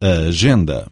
agenda.